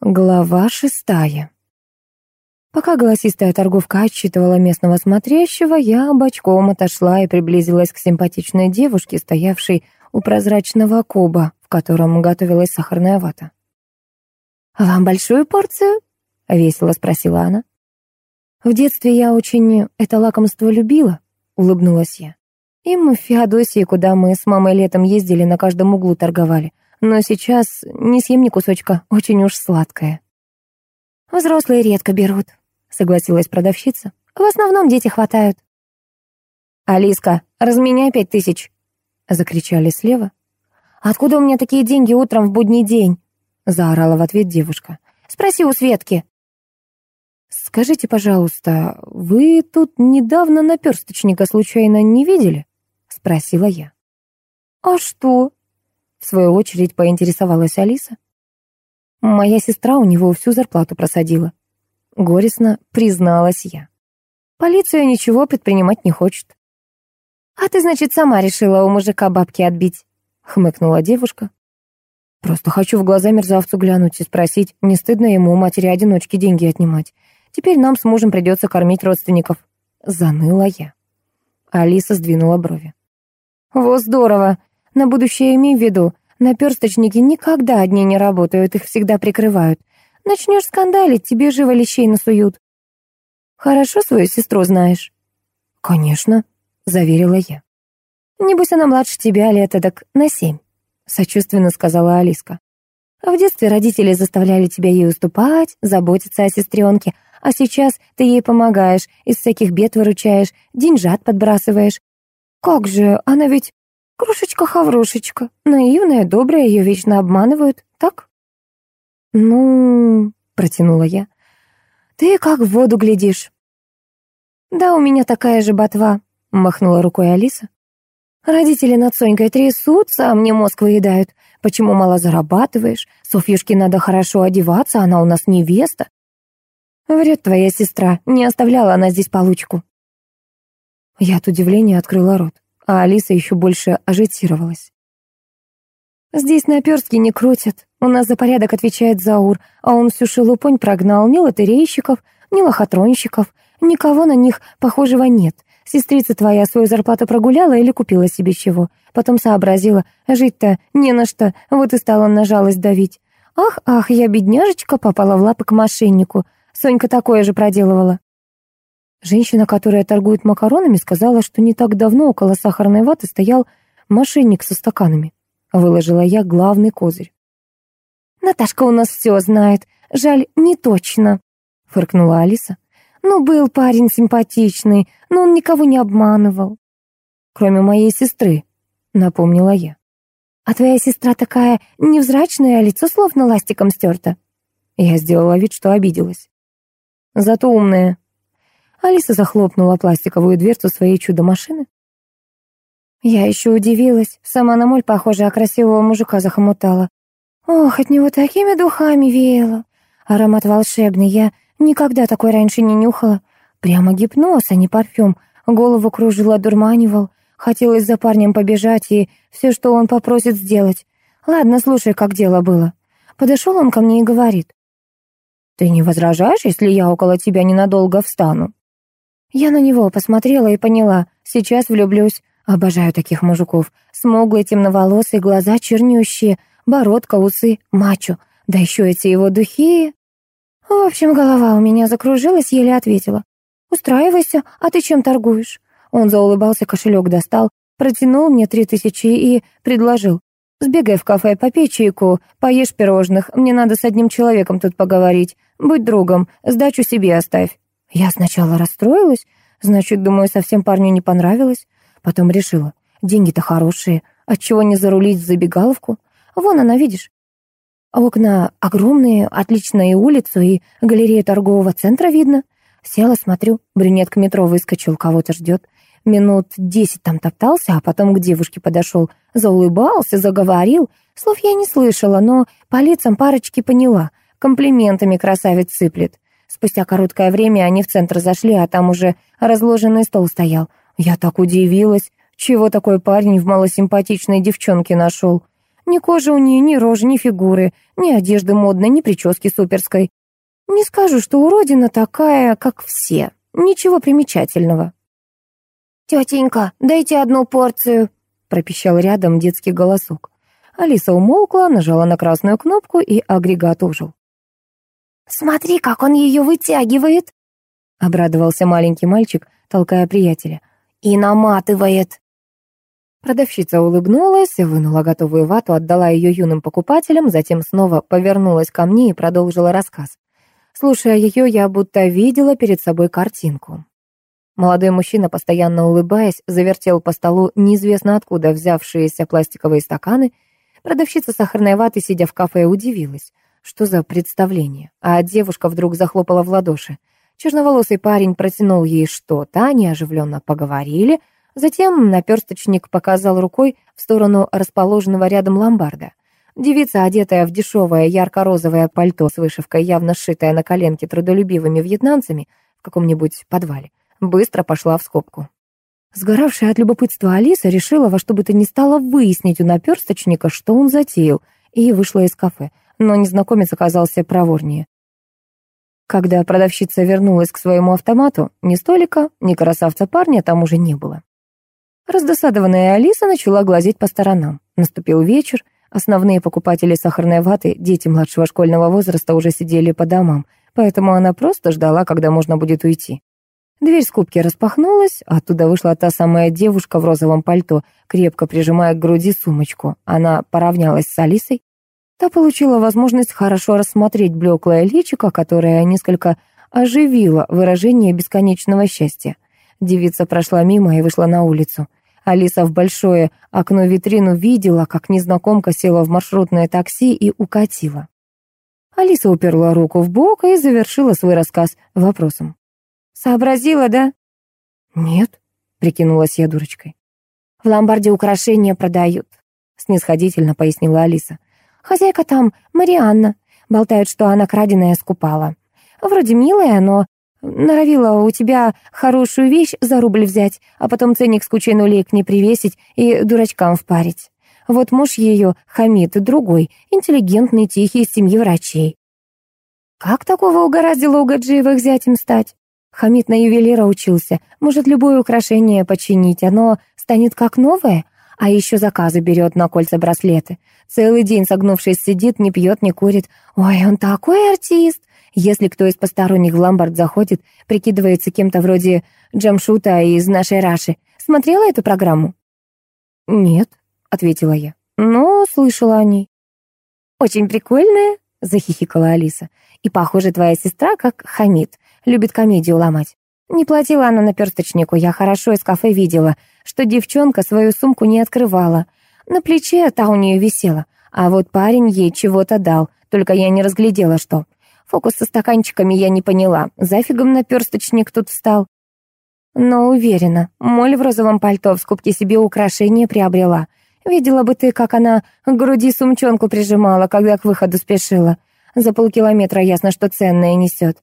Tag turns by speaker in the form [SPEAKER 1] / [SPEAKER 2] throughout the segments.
[SPEAKER 1] Глава шестая. Пока голосистая торговка отчитывала местного смотрящего, я бочком отошла и приблизилась к симпатичной девушке, стоявшей у прозрачного коба, в котором готовилась сахарная вата. «Вам большую порцию?» — весело спросила она. «В детстве я очень это лакомство любила», — улыбнулась я. «И мы в Феодосии, куда мы с мамой летом ездили, на каждом углу торговали но сейчас не съем ни кусочка, очень уж сладкое. «Взрослые редко берут», — согласилась продавщица. «В основном дети хватают». «Алиска, разменяй пять тысяч!» — закричали слева. «Откуда у меня такие деньги утром в будний день?» — заорала в ответ девушка. «Спроси у Светки». «Скажите, пожалуйста, вы тут недавно наперсточника случайно не видели?» — спросила я. «А что?» В свою очередь поинтересовалась Алиса. Моя сестра у него всю зарплату просадила. Горестно призналась я. Полиция ничего предпринимать не хочет. «А ты, значит, сама решила у мужика бабки отбить?» — хмыкнула девушка. «Просто хочу в глаза мерзавцу глянуть и спросить, не стыдно ему у матери-одиночки деньги отнимать. Теперь нам с мужем придется кормить родственников». Заныла я. Алиса сдвинула брови. «Во, здорово! На будущее имей в виду, наперсточники никогда одни не работают, их всегда прикрывают. Начнешь скандалить, тебе живо лещей насуют. Хорошо свою сестру знаешь? Конечно, заверила я. Небось, она младше тебя лет так на семь, сочувственно сказала Алиска. В детстве родители заставляли тебя ей уступать, заботиться о сестренке, а сейчас ты ей помогаешь, из всяких бед выручаешь, деньжат подбрасываешь. Как же, она ведь Крошечка-хаврошечка, наивная, добрая, ее вечно обманывают, так? Ну, протянула я. Ты как в воду глядишь. Да, у меня такая же ботва, махнула рукой Алиса. Родители над Сонькой трясутся, а мне мозг выедают. Почему мало зарабатываешь? Софьюшке надо хорошо одеваться, она у нас невеста. Врет твоя сестра, не оставляла она здесь получку. Я от удивления открыла рот а Алиса еще больше ажитировалась. «Здесь наперстки не крутят. У нас за порядок отвечает Заур, а он всю шелупонь прогнал ни лотерейщиков, ни лохотронщиков. Никого на них похожего нет. Сестрица твоя свою зарплату прогуляла или купила себе чего. Потом сообразила, жить-то не на что, вот и стала на жалость давить. Ах, ах, я бедняжечка попала в лапы к мошеннику. Сонька такое же проделывала. Женщина, которая торгует макаронами, сказала, что не так давно около сахарной ваты стоял мошенник со стаканами. Выложила я главный козырь. «Наташка у нас все знает. Жаль, не точно», — фыркнула Алиса. «Ну, был парень симпатичный, но он никого не обманывал». «Кроме моей сестры», — напомнила я. «А твоя сестра такая невзрачная, а лицо словно ластиком стерто». Я сделала вид, что обиделась. «Зато умная», Алиса захлопнула пластиковую дверцу своей чудо-машины. Я еще удивилась. Сама на моль, похоже, а красивого мужика захомутала. Ох, от него такими духами веяло. Аромат волшебный, я никогда такой раньше не нюхала. Прямо гипноз, а не парфюм. Голову кружила, одурманивал. Хотелось за парнем побежать и все, что он попросит, сделать. Ладно, слушай, как дело было. Подошел он ко мне и говорит. «Ты не возражаешь, если я около тебя ненадолго встану?» Я на него посмотрела и поняла, сейчас влюблюсь. Обожаю таких мужиков. Смуглые, темноволосые, глаза чернющие, бородка, усы, мачо. Да еще эти его духи. В общем, голова у меня закружилась, еле ответила. «Устраивайся, а ты чем торгуешь?» Он заулыбался, кошелек достал, протянул мне три тысячи и предложил. «Сбегай в кафе, попей чайку, поешь пирожных. Мне надо с одним человеком тут поговорить. Будь другом, сдачу себе оставь». Я сначала расстроилась, значит, думаю, совсем парню не понравилось. Потом решила, деньги-то хорошие, отчего не зарулить в забегаловку? Вон она, видишь? Окна огромные, отличная и улицу, и галерея торгового центра видно. Села, смотрю, брюнет к метро выскочил, кого-то ждет. Минут десять там топтался, а потом к девушке подошел, заулыбался, заговорил. Слов я не слышала, но по лицам парочки поняла. Комплиментами красавец сыплет. Спустя короткое время они в центр зашли, а там уже разложенный стол стоял. Я так удивилась, чего такой парень в малосимпатичной девчонке нашел. Ни кожи у нее, ни рожи, ни фигуры, ни одежды модной, ни прически суперской. Не скажу, что уродина такая, как все. Ничего примечательного. «Тетенька, дайте одну порцию», — пропищал рядом детский голосок. Алиса умолкла, нажала на красную кнопку, и агрегат ужил. «Смотри, как он ее вытягивает!» — обрадовался маленький мальчик, толкая приятеля. «И наматывает!» Продавщица улыбнулась, вынула готовую вату, отдала ее юным покупателям, затем снова повернулась ко мне и продолжила рассказ. Слушая ее, я будто видела перед собой картинку. Молодой мужчина, постоянно улыбаясь, завертел по столу неизвестно откуда взявшиеся пластиковые стаканы. Продавщица сахарной ваты, сидя в кафе, удивилась. Что за представление? А девушка вдруг захлопала в ладоши. Черноволосый парень протянул ей что-то, они оживленно поговорили. Затем наперсточник показал рукой в сторону расположенного рядом ломбарда. Девица, одетая в дешевое ярко-розовое пальто с вышивкой, явно сшитое на коленке трудолюбивыми вьетнамцами в каком-нибудь подвале, быстро пошла в скобку. Сгоравшая от любопытства Алиса решила во что бы то ни стало выяснить у наперсточника, что он затеял, и вышла из кафе, но незнакомец оказался проворнее. Когда продавщица вернулась к своему автомату, ни столика, ни красавца парня там уже не было. Раздосадованная Алиса начала глазеть по сторонам. Наступил вечер, основные покупатели сахарной ваты, дети младшего школьного возраста, уже сидели по домам, поэтому она просто ждала, когда можно будет уйти. Дверь скупки распахнулась, оттуда вышла та самая девушка в розовом пальто, крепко прижимая к груди сумочку. Она поравнялась с Алисой. Та получила возможность хорошо рассмотреть блеклое личико, которое несколько оживило выражение бесконечного счастья. Девица прошла мимо и вышла на улицу. Алиса в большое окно-витрину видела, как незнакомка села в маршрутное такси и укатила. Алиса уперла руку в бок и завершила свой рассказ вопросом. Сообразила, да? Нет, прикинулась я дурочкой. В ломбарде украшения продают, снисходительно пояснила Алиса. Хозяйка там Марианна. Болтают, что она краденая скупала. Вроде милая, но норовила у тебя хорошую вещь за рубль взять, а потом ценник с кучей нулей к ней привесить и дурачкам впарить. Вот муж ее, Хамид, другой, интеллигентный, тихий, из семьи врачей. Как такого угораздило у Гаджиевых зятем стать? Хамид на ювелира учился. Может, любое украшение починить, оно станет как новое? А еще заказы берет на кольца-браслеты. Целый день согнувшись сидит, не пьет, не курит. Ой, он такой артист! Если кто из посторонних в ломбард заходит, прикидывается кем-то вроде Джамшута из нашей Раши. Смотрела эту программу? «Нет», — ответила я, — «но слышала о ней». «Очень прикольная», — захихикала Алиса. «И, похоже, твоя сестра как Хамид. Любит комедию ломать. Не платила она наперсточнику, я хорошо из кафе видела, что девчонка свою сумку не открывала. На плече та у нее висела, а вот парень ей чего-то дал, только я не разглядела, что. Фокус со стаканчиками я не поняла, зафигом наперсточник тут встал. Но уверена, моль в розовом пальто в скупке себе украшение приобрела. Видела бы ты, как она к груди сумчонку прижимала, когда к выходу спешила. За полкилометра ясно, что ценное несет.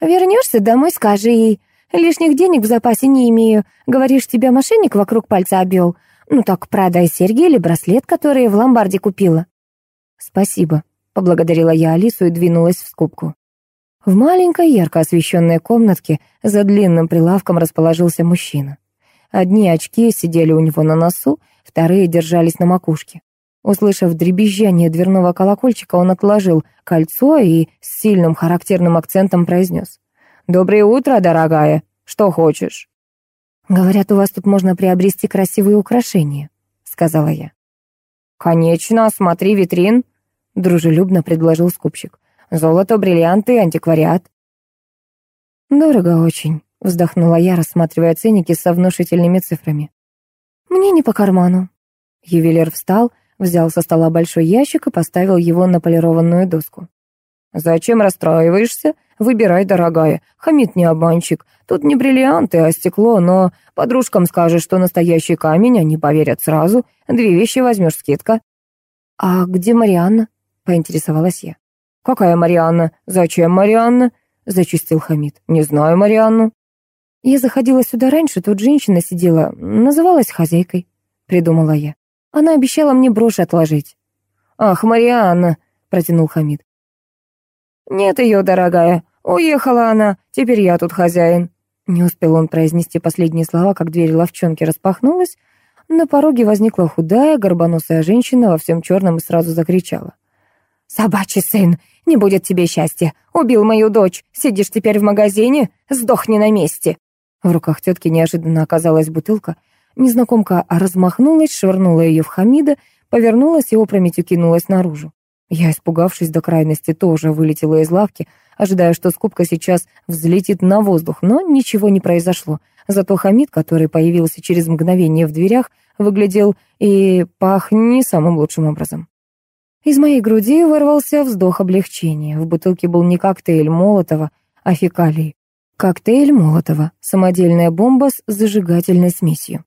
[SPEAKER 1] Вернешься домой, скажи ей. Лишних денег в запасе не имею. Говоришь, тебя мошенник вокруг пальца обвел. Ну так продай серьги или браслет, которые в ломбарде купила. Спасибо, поблагодарила я Алису и двинулась в скупку. В маленькой ярко освещенной комнатке за длинным прилавком расположился мужчина. Одни очки сидели у него на носу, вторые держались на макушке. Услышав дребезжание дверного колокольчика, он отложил кольцо и с сильным характерным акцентом произнес. «Доброе утро, дорогая. Что хочешь?» «Говорят, у вас тут можно приобрести красивые украшения», — сказала я. «Конечно, смотри витрин», — дружелюбно предложил скупщик. «Золото, бриллианты, антиквариат». «Дорого очень», — вздохнула я, рассматривая ценники со внушительными цифрами. «Мне не по карману». Ювелир встал, Взял со стола большой ящик и поставил его на полированную доску. «Зачем расстраиваешься? Выбирай, дорогая. Хамид не обманщик. Тут не бриллианты, а стекло, но подружкам скажешь, что настоящий камень, они поверят сразу. Две вещи возьмешь, скидка». «А где Марианна?» — поинтересовалась я. «Какая Марианна? Зачем Марианна?» — зачистил Хамид. «Не знаю Марианну». Я заходила сюда раньше, тут женщина сидела, называлась хозяйкой, придумала я. Она обещала мне брошь отложить». «Ах, Марианна!» — протянул Хамид. «Нет ее, дорогая. Уехала она. Теперь я тут хозяин». Не успел он произнести последние слова, как дверь ловчонки распахнулась. На пороге возникла худая, горбоносая женщина во всем черном и сразу закричала. «Собачий сын! Не будет тебе счастья! Убил мою дочь! Сидишь теперь в магазине? Сдохни на месте!» В руках тетки неожиданно оказалась бутылка. Незнакомка размахнулась, швырнула ее в Хамида, повернулась и опрометью кинулась наружу. Я, испугавшись до крайности, тоже вылетела из лавки, ожидая, что скупка сейчас взлетит на воздух, но ничего не произошло. Зато Хамид, который появился через мгновение в дверях, выглядел и пах не самым лучшим образом. Из моей груди вырвался вздох облегчения. В бутылке был не коктейль Молотова, а фекалии. Коктейль Молотова, самодельная бомба с зажигательной смесью.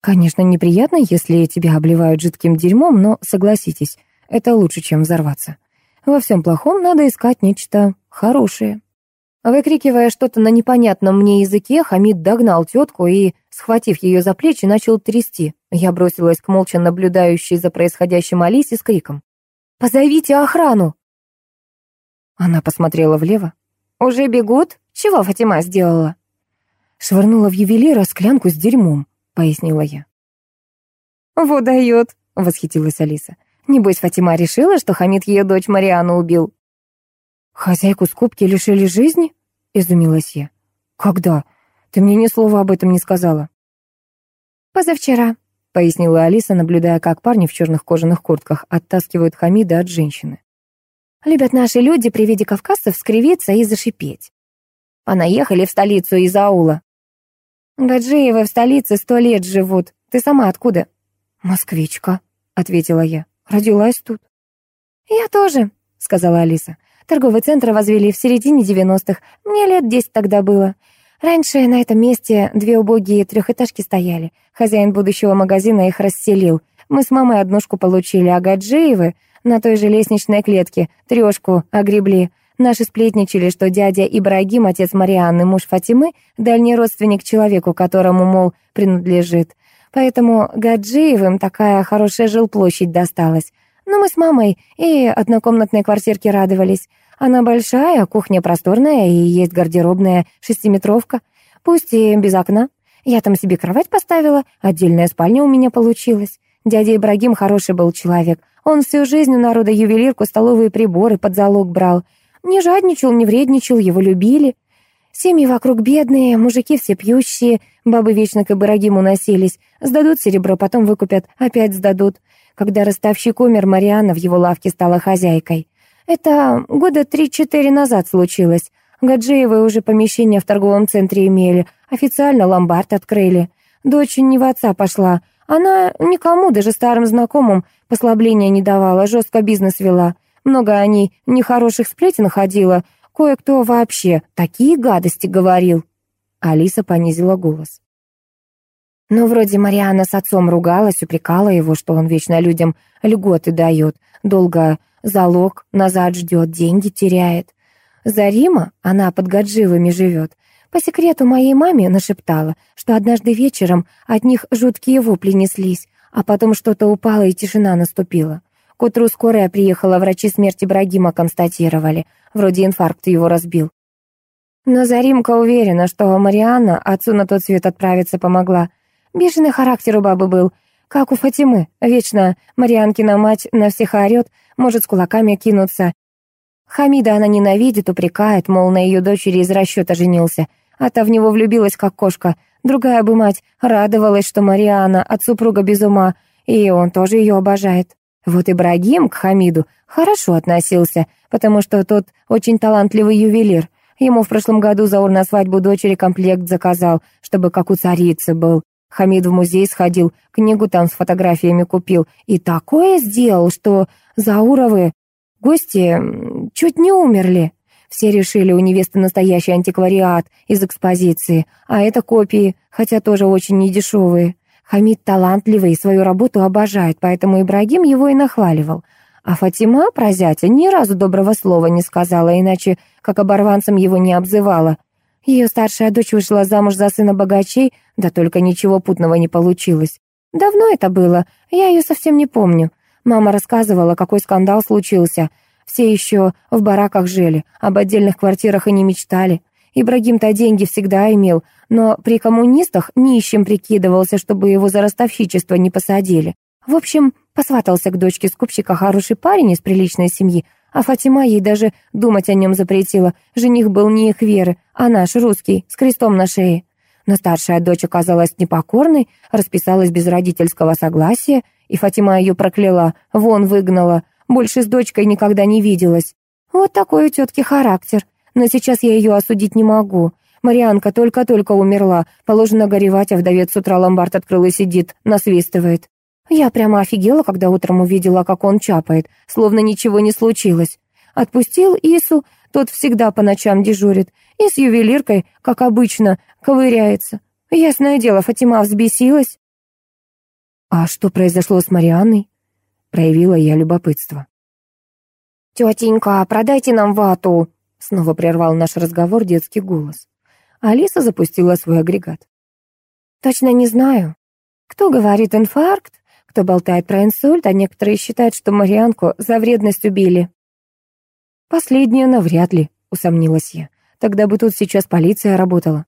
[SPEAKER 1] Конечно, неприятно, если тебя обливают жидким дерьмом, но согласитесь, это лучше, чем взорваться. Во всем плохом надо искать нечто хорошее. Выкрикивая что-то на непонятном мне языке, Хамид догнал тетку и, схватив ее за плечи, начал трясти. Я бросилась к молча наблюдающей за происходящим Алисе с криком. «Позовите охрану!» Она посмотрела влево. «Уже бегут? Чего Фатима сделала?» Швырнула в ювелира склянку с дерьмом, пояснила я. «Вот дает!» — восхитилась Алиса. Небось, Фатима решила, что Хамид ее дочь Мариану убил. «Хозяйку скупки лишили жизни?» — изумилась я. «Когда? Ты мне ни слова об этом не сказала». «Позавчера», — пояснила Алиса, наблюдая, как парни в черных кожаных куртках оттаскивают Хамида от женщины. «Любят наши люди при виде кавказцев скривиться и зашипеть. Понаехали в столицу из аула». «Гаджиевы в столице сто лет живут. Ты сама откуда?» «Москвичка», — ответила я. Родилась тут». «Я тоже», — сказала Алиса. «Торговый центр возвели в середине девяностых. Мне лет десять тогда было. Раньше на этом месте две убогие трехэтажки стояли. Хозяин будущего магазина их расселил. Мы с мамой однушку получили, а Гаджиевы на той же лестничной клетке трешку огребли. Наши сплетничали, что дядя Ибрагим, отец Марианны, муж Фатимы, дальний родственник человеку, которому, мол, принадлежит. Поэтому Гаджиевым такая хорошая жилплощадь досталась. Но мы с мамой и однокомнатной квартирке радовались. Она большая, кухня просторная и есть гардеробная шестиметровка. Пусть и без окна. Я там себе кровать поставила, отдельная спальня у меня получилась. Дядя Ибрагим хороший был человек. Он всю жизнь у народа ювелирку, столовые приборы под залог брал. Не жадничал, не вредничал, его любили. Семьи вокруг бедные, мужики все пьющие, бабы вечно к Ибрагиму носились. Сдадут серебро, потом выкупят, опять сдадут. Когда ростовщик умер, Марианна в его лавке стала хозяйкой. Это года три-четыре назад случилось. Гаджиевы уже помещение в торговом центре имели, официально ломбард открыли. Дочь не в отца пошла. Она никому, даже старым знакомым, послабления не давала, жестко бизнес вела. Много о ней нехороших сплетен ходило, Кое-кто вообще такие гадости говорил. Алиса понизила голос. Ну, вроде Мариана с отцом ругалась, упрекала его, что он вечно людям льготы дает, долго залог назад ждет, деньги теряет. Зарима, она под Гадживами живет, по секрету моей маме нашептала, что однажды вечером от них жуткие вопли неслись, а потом что-то упало и тишина наступила. К утру скорая приехала, врачи смерти Брагима констатировали. Вроде инфаркт его разбил. Но Заримка уверена, что Марианна отцу на тот свет отправиться помогла. Бешеный характер у бабы был, как у Фатимы. Вечно Марианкина мать на всех орёт, может с кулаками кинуться. Хамида она ненавидит, упрекает, мол, на ее дочери из расчета женился, а та в него влюбилась, как кошка. Другая бы мать радовалась, что Мариана от супруга без ума, и он тоже ее обожает. Вот Ибрагим к Хамиду хорошо относился, потому что тот очень талантливый ювелир. Ему в прошлом году Заур на свадьбу дочери комплект заказал, чтобы как у царицы был. Хамид в музей сходил, книгу там с фотографиями купил. И такое сделал, что Зауровы гости чуть не умерли. Все решили, у невесты настоящий антиквариат из экспозиции, а это копии, хотя тоже очень недешевые. Хамид талантливый и свою работу обожает, поэтому Ибрагим его и нахваливал. А Фатима про зятя ни разу доброго слова не сказала, иначе как оборванцем его не обзывала. Ее старшая дочь вышла замуж за сына богачей, да только ничего путного не получилось. Давно это было, я ее совсем не помню. Мама рассказывала, какой скандал случился. Все еще в бараках жили, об отдельных квартирах и не мечтали. Ибрагим-то деньги всегда имел, но при коммунистах нищим прикидывался, чтобы его за ростовщичество не посадили. В общем, посватался к дочке скупщика хороший парень из приличной семьи, а Фатима ей даже думать о нем запретила. Жених был не их веры, а наш, русский, с крестом на шее. Но старшая дочь оказалась непокорной, расписалась без родительского согласия, и Фатима ее прокляла, вон выгнала, больше с дочкой никогда не виделась. Вот такой у тетки характер. Но сейчас я ее осудить не могу. Марианка только-только умерла, положено горевать, а вдовец с утра ломбард открыл и сидит, насвистывает. Я прямо офигела, когда утром увидела, как он чапает, словно ничего не случилось. Отпустил Ису, тот всегда по ночам дежурит, и с ювелиркой, как обычно, ковыряется. Ясное дело, Фатима взбесилась. «А что произошло с Марианной?» Проявила я любопытство.
[SPEAKER 2] «Тетенька, продайте нам вату!» Снова прервал наш разговор детский голос.
[SPEAKER 1] Алиса запустила свой агрегат.
[SPEAKER 2] «Точно не знаю. Кто говорит инфаркт, кто болтает про инсульт, а некоторые считают, что Марианку за вредность убили».
[SPEAKER 1] «Последнее навряд ли», — усомнилась я. «Тогда бы тут сейчас полиция работала».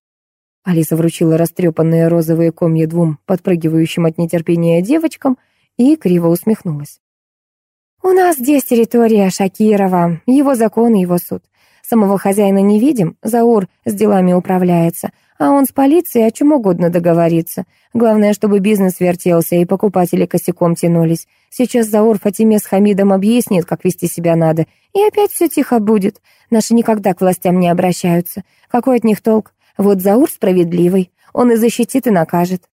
[SPEAKER 1] Алиса вручила растрепанные розовые комья двум подпрыгивающим от нетерпения девочкам и криво усмехнулась.
[SPEAKER 2] «У нас здесь территория Шакирова, его закон и его суд. Самого хозяина не видим, Заур с делами управляется, а он с полицией о чем угодно договорится. Главное, чтобы бизнес вертелся и покупатели косяком тянулись. Сейчас Заур Фатиме с Хамидом объяснит, как вести себя надо, и опять все тихо будет. Наши никогда к властям не обращаются. Какой от них толк? Вот Заур справедливый, он и защитит, и накажет.